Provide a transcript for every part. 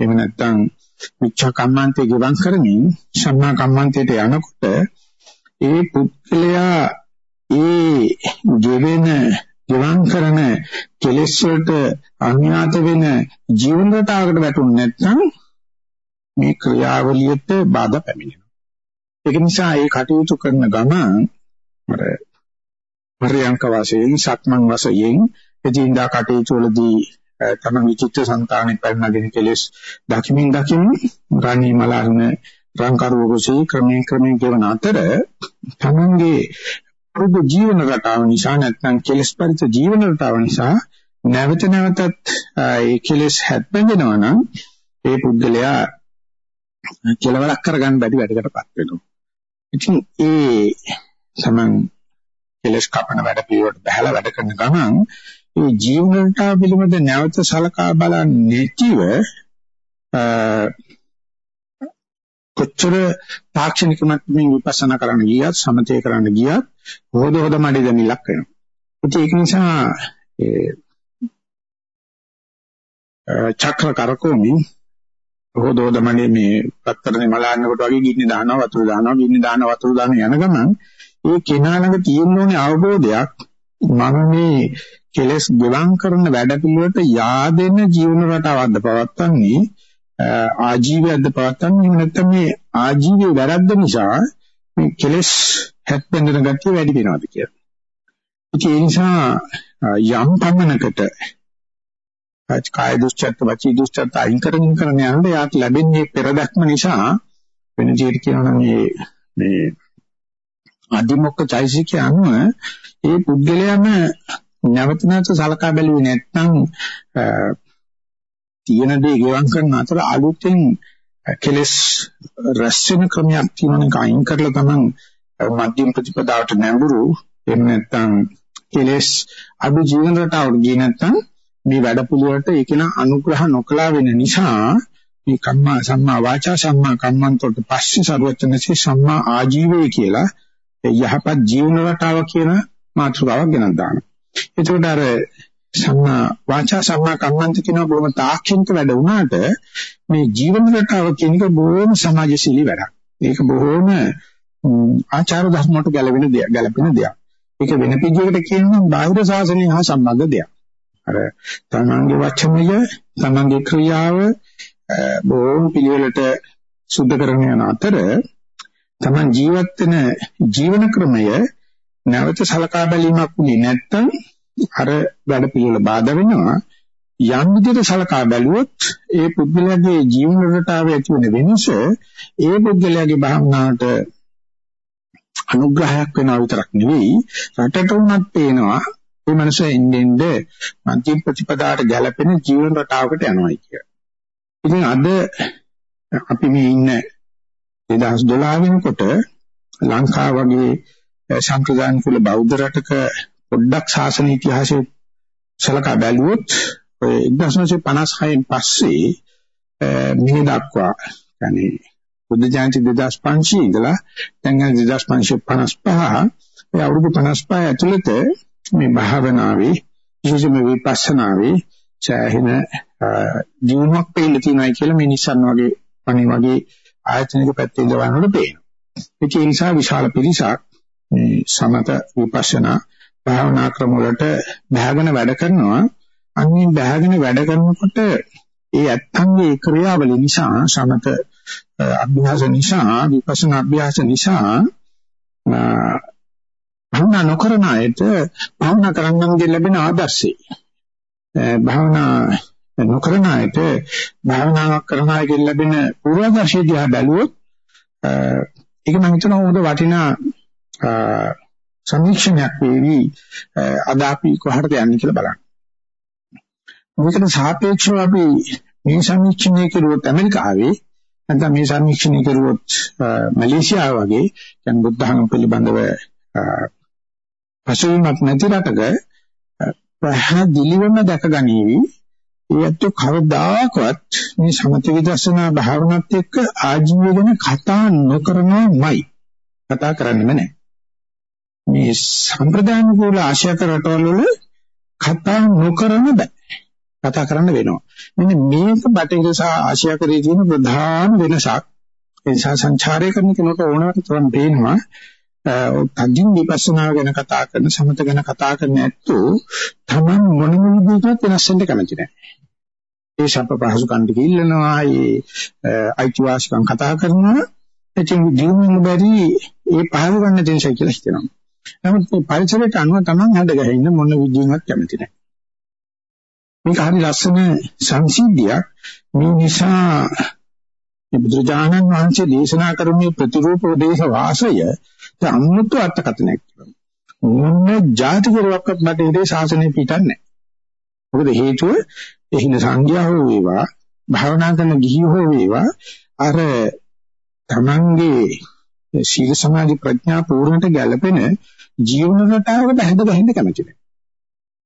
එහෙම නැත්නම් මිච්ඡා කම්මන්තේ ගෙවන් කරමින් සම්මා කම්මන්තයට යනකොට ඒ පුද්ගලයා ඒ ගෙවෙන ගෙවන් කරන කෙලෙස් වලට අඥාත වෙන ජීවන රටාවකට වැටුනේ නැත්නම් මේ ක්‍රියාවලියට බාධා පැමිණෙනවා. ඒක නිසා ඒ කටයුතු කරන ගමන් අර පරියංක වශයෙන් සක්මන් වශයෙන් එදින්දා කටයුතු වලදී තම විචිත්ත සංතානෙ පැනනගෙන කෙලෙස් දකිමින් දකිමින් රණී මලහන රංකරුවකසේ ක්‍රමයෙන් ක්‍රමයෙන් ගෙවන අතර තමන්ගේ පුදු ජීවන රටාව නිසා නැත්නම් කෙලෙස් පරිත ජීවන රටාව නිසා නැවත නැවතත් ඒ කෙලෙස් හැප්පෙනවා නම් ඒ පුද්ගලයා කෙලවරක් කරගන්න බැරි වැඩකටපත් වෙනවා. ඉතින් ඒ සමන් කෙලස් කපන වැඩ පිළිවෙලට බහැලා වැඩ කරන ගමන් මේ ජීවන රටාව පිළිබඳ නැවත සලකා බලන්නේ නැතිව කොච්චර තාක්ෂණික මට්ටමින් විපස්සනා කරන්න ගියත් සමතේ කරන්න ගියත් හොද හොද මඩි දෙමිලක් වෙනවා. ඒක නිසා ඒ චක්‍ර කරකෝමින් හොද හොද මඩි මේ පත්තරනේ මලන්නකොට වගේ ගින්න දානවා වතුර දානවා ගින්න දානවා වතුර දාන යන ගමන් ඒ කෙනා ළඟ තියෙන ඕනේ අවබෝධයක් මම මේ කෙලස් ගෙවම් කරන වැඩ පිළිවෙලට yaadෙන ජීවන රටාවක්ද පවත්න්නේ ආජීවයක්ද පවත්න්නේ එහෙම නැත්නම් මේ ආජීවයේ වැරද්ද නිසා මේ කෙලස් හැප්පෙන ගතිය වැඩි වෙනවද කියලා. ඒ නිසා යම් පමණකට කාය දුස්චර්ත වචී දුස්චර්ත අයින් කරමින් කරන යනකොට යාට ලැබෙන්නේ පෙරදක්ම නිසා වෙන ජීවිත කියනවා මේ මේ අදිමොක්ක චෛසිකය අනුව ඒ පුද්ගලයාම නැවත නැවත සලකා බැලුවේ නැත්නම් තියෙන දේ ගෙවම් කරන අතර අලුතෙන් කෙලස් රැස් වෙන ක්‍රමයක් තියෙනවනේ කයින් කරලා තමන් මධ්‍යම ප්‍රතිපදාවට නැඹුරු එහෙම නැත්නම් කෙලස් අඩු ජීවන රටාවට ගියේ නැත්නම් මේ වැඩ පිළිවෙලට ඒකන අනුග්‍රහ නොකලා වෙන නිසා මේ කම්මා සම්මා වාචා සම්මා කම්මන්තෝට පස්සේ සරුවචනසේ සම්මා ආජීවය කියලා යහපත් ජීවන රටාව කියන මාතෘකාවක් ගෙනත් දානවා. එතකොට අර සම්මා වාචා සම්මා කම්මන්ත කියන බොහොම තාක්ෂණික වැඩ වුණාට මේ ජීවන රටාව කියන එක බොහොම සමාජශීලී වැඩක්. ඒක බොහොම ආචාර ධර්ම වලට ගැලපෙන දෙයක්. ගැලපෙන දෙයක්. ඒක වෙන පිළිවෙලකට කියනවා බාහිර ශාසනය හා සම්බන්ධ දෙයක්. අර තමන්ගේ වචනය, තමන්ගේ ක්‍රියාව බොහොම පිළිවෙලට සුද්ධ කරගෙන යන අතර තමන් ජීවත් වෙන ජීවන ක්‍රමය නැවත සලකා බැලීමක් උනේ නැත්නම් අර වැඩ පිළිවෙල බාධා වෙනවා යම් විදිහට සලකා බැලුවොත් ඒ පුද්ගලයාගේ ජීවන රටාවේ ඇති වෙන වෙනස ඒ පුද්ගලයාගේ භාවනාවට අනුග්‍රහයක් වෙනවා විතරක් නෙවෙයි රටට උනත් පේනවා මේ මනස එන්නේ මධ්‍යම ප්‍රතිපදාට ගැලපෙන ජීවන රටාවකට යනවා කිය. ඉතින් අද අපි මේ ඉන්න 2012 වෙනකොට ලංකාව වගේ සම්ප්‍රදාන කුල බෞද්ධ රටක පොඩ්ඩක් ශාසන ඉතිහාසය සලකා බැලුවොත් 1956න් පස්සේ මේ දක්වා يعني බුද්ධ ජයන්ති 2500 ඉඳලා දැන් 2555 ඒ අවුරුදු 55 ඇතුළත මේ භාවනාවේ විශේෂම විපස්සනාවේ සෑහෙන දිනුවක් පෙළ තියෙනවා කියලා මේ නිසන් වගේ අනේ වගේ ආයතනික පැත්තේ ඉඳවනකොට පේනවා. ඒ නිසා විශාල පිරිසක් මේ සමත විපස්සනා භාවනා ක්‍රම වලට බහගෙන වැඩ කරනවා. අනිත් බහගෙන වැඩ කරනකොට ඒ ඇත්තන්ගේ ක්‍රියාවලිය නිසා සමත අභ්‍යාස නිසා විපස්සනා අභ්‍යාස නිසා භාවනා නොකරන අයට භාවනා කරන්නන්ගේ ලැබෙන ආදර්ශය භාවනා නොකරන අයට භාවනාවක් කරන අයගෙන් ලැබෙන පූර්වාදර්ශය දිහා බැලුවොත් ඒක මම හිතනවා හොඳ වටිනා සමීක්ෂණයක් වේවි අද අපි කොහටද යන්නේ කියලා බලන්න. මේකට සාපේක්ෂව අපි මේ සමීක්ෂණය කරුවොත් ඇමරිකාවේ නැත්නම් මේ සමීක්ෂණය කරුවොත් මැලේසියාව වගේ දැන් බුද්ධ ධර්ම පිළිබඳව පසුබිමක් නැති රටක පැහැදිලිවම දැකගනීවි ඒත් කවදාකවත් මේ සමථ විදර්ශනා භාවනාවත් එක්ක ආජීවය ගැන කතා නොකරනමයි කතා කරන්නේම නැහැ මේ සම්ප්‍රදාන කුල ආශ්‍රිත රටවල වල කතා නොකරන බෑ කතා කරන්න වෙනවා. මෙන්න මේක බටහිර සහ ආසියාකරයේ තියෙන ප්‍රධාන වෙනසක්. ඒ නිසා සංචාරය කරන කෙනෙකුට ඕනවට තරම් පේනවා. අදින් විපස්සනා ගැන කතා කරන සමත ගැන කතා කරන ඇත්තෝ තමන් මොන විදිහකට වෙනස් වෙන්න කැමති නැහැ. ඒ ශබ්ද පහසු කණ්ඩ කිල්ලනවා, ඒ අයිතිවාසිකම් කතා කරනවා. ඉතින් ජීවන බැරි ඒ පහසු ගන්න දෙන්නේ කියලා හිතනවා. නමුත් මේ පරිසරයට අනුව තමන් හැඩ ගැහෙන්න මොන විදිහකට කැමති නැහැ. මේක හරි ලස්සන සංසිද්ධියක්. මේ නිසා බුදුරජාණන් වහන්සේ දේශනා කරන්නේ ප්‍රතිරූප දේශ වාසය අමුතු අර්ථකථනයක් කියනවා. මොන જાති කෙරුවක්වත් මට ඒ ශාසනය පිටන්නේ මොකද හේතුව එහින සංඥා හෝ වේවා භාවනා කරන ගිහි හෝ වේවා අර තමන්ගේ සීල සමාධි ප්‍රඥා පූර්ණට ගැලපෙන ජීවන රටාවකට හැද ගහින්න කැමති නැහැ.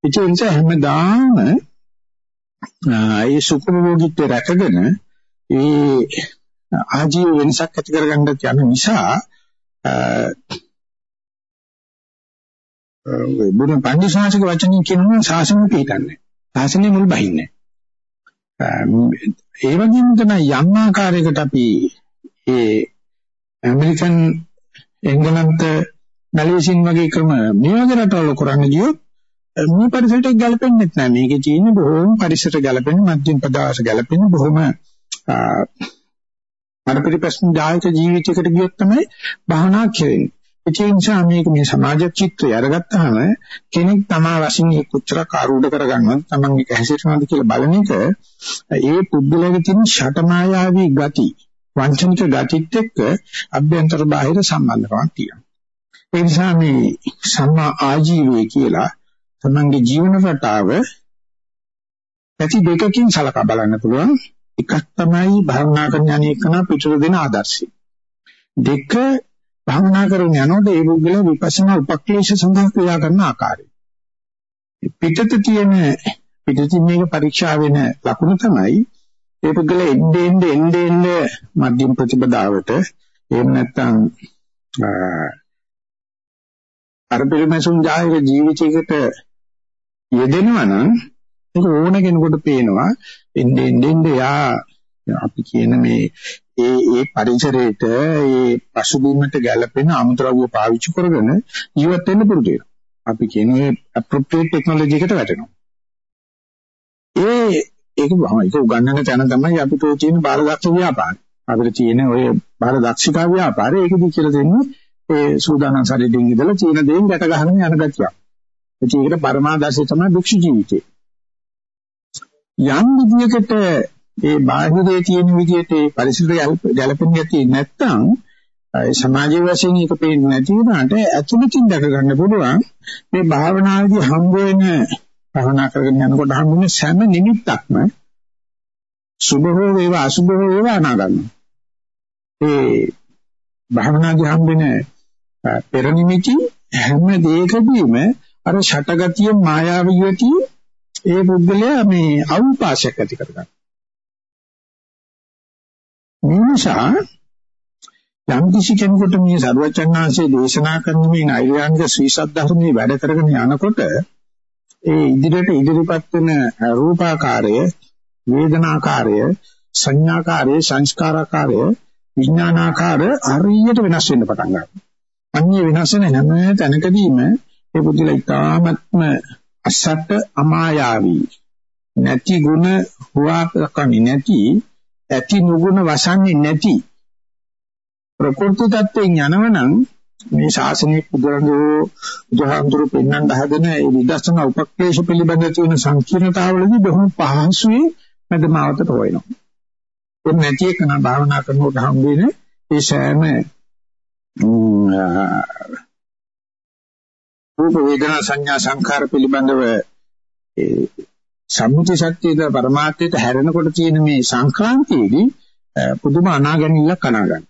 ඒ නිසා හැමදාම ඒ සුඛභෝගීත්වය රැකගෙන ඒ ආජීව වෙනසක් ඇති කරගන්න යන නිසා ඔය බුදුන් පන්දිසාසික වචනින් කියනවා ශාසනය පිටන්නේ. ශාසනය මුල් බහින්නේ. ඒ වගේම තමයි යම් ආකාරයකට අපි ඒ ඇමරිකන් එංගලන්ත මැලේසියන් වගේ ක්‍රම මේ වගේ රටවල කරන්න ගියොත් මේ පරිසරයට ගැලපෙන්නේ නැහැ. මේකේ තියෙන බොහෝම පරිසරයට ගැලපෙන මධ්‍යම පදාස ගැලපෙන බොහොම අර පිළිපැසුම් දායක ජීවිතයකට ගියොත් තමයි භාවනා කෙරෙන්නේ. ඒ නිසා මේක මේ සමාජ චිත්‍රය අරගත්තාම කෙනෙක් තමා වශයෙන් ඒ කොච්චරක් ආරූඪ කරගන්නවද තමන්ගේ කැසිරනවද කියලා බලන එක ඒ පුද්ගලයාගේ තියෙන ෂටමායාවී ගති වංචනික ගතිත් එක්ක අභ්‍යන්තර බාහිර සම්බන්ධකමක් තියෙනවා. ඒ නිසා මේ සම්මා ආජීවය කියලා තමන්ගේ ජීවන රටාව පැති දෙකකින් සලකා බලන්න පුළුවන්. එකක් තමයි භාවනා කරන අනේකන පිටර දෙන ආදර්ශය. දෙක භාවනා කරන යනකොට ඒ පුද්ගල විපස්සනා උපක්ලේශ සඳහා ක්‍රියා කරන ආකාරය. පිටත තියෙන පිටින් මේක පරීක්ෂා වෙන ලකුණු තමයි ඒ පුද්ගල එන්නේ එන්නේ එන්නේ එන්නේ මධ්‍යම ප්‍රතිපදාවට එහෙම නැත්නම් අර පිළිමසුන් ජායක ජීවිතයකට යෙදෙනවා නම් ඒක ඕන කෙනෙකුට පේනවා එන්නේ එන්නේ යා අපි කියන මේ ඒ ඒ පරිසරයට ඒ පසුබිමට ගැලපෙන අමුද්‍රව්‍ය පාවිච්චි කරගෙන ජීවත් වෙන්න පුරුදු වෙනවා. අපි කියන ඒ appropriate technology එකට වැටෙනවා. ඒ ඒක ඒක උගන්වන තැන තමයි අපිට තියෙන බාලදක්ෂ ව්‍යාපාරය. අපිට තියෙන ඔය බාලදක්ෂිකා ව්‍යාපාරය ඒකදී කියලා දෙන්නේ ඒ සූදානම් ශරීරයෙන් ඉඳලා චීන දෙයින් ගැට ගහගෙන යන ගැටියක්. ඒකට පරමාදර්ශය තමයි භික්ෂු ජීවිතය. යම් විදියකට ඒ බාහිරයේ තියෙන විදියට ඒ පරිසරය ගැලපෙන යති නැත්නම් සමාජීය වශයෙන් ඒක පේන්නේ නැති වුණාට ඇතුළතින් දැක ගන්න පුළුවන් මේ භාවනාවේදී හම්බ වෙන භාවනා කරගෙන යනකොට හම්බ වෙන සෑම නිමිත්තක්ම සුභ හෝ වේවා අසුභ හෝ වේවා අනාගන්න. ඒ භාවනාදී හම්බ වෙන පෙර නිමිති හැම දෙයකදීම අර ෂටගතිය මායාවියති ඒ පුද්ගලයා මේ අවුපාශයක් ඇති කරගන්නවා. මේ නිසා යම් කිසි කෙනෙකුට මේ සර්වචන්නාංශයේ දේශනා කරන මේ නෛර්යානික ශ්‍රීසත් ධර්මයේ වැඩ කරගෙන යනකොට ඒ ඉදිරියට ඉදිරිපත් වෙන රූපාකාරය, වේදනාකාරය, සංඥාකාරය, සංස්කාරාකාරය, විඥානාකාරය හරියට වෙනස් වෙන්න පටන් ගන්නවා. අන්නේ වෙනස් වෙන හැම තැනකදීම ඒ බුද්ධිලා ඊටාත්ම අසත් අමායාවී. නැති ಗುಣ හුවා කන්නේ නැති ඇති නුගුණ වසන්නේ නැති. ප්‍රකෘති tattවෙන් යනවනම් මේ ශාසනයේ පුදුරඳෝ බුදුහාමුදුරු පෙන්වන්න හදන ඒ විදර්ශනා උපක්ලේශ පිළිබඳ තියෙන සංකීර්ණතාවවලදී බොහොම පහසුවේ මැදමාවතට හොයනවා. ඒ නැති එක නම් භාවනා කරනකොට හම් වෙන ඒ සෑම රූප වේදනා සංඥා සංඛාර පිළිබඳව ඒ සම්මුති සත්‍යයට පරමාර්ථයට හැරෙනකොට තියෙන මේ සංක්‍රාන්තියේදී පුදුම අනාගැනිල්ලක් අනාගන්න.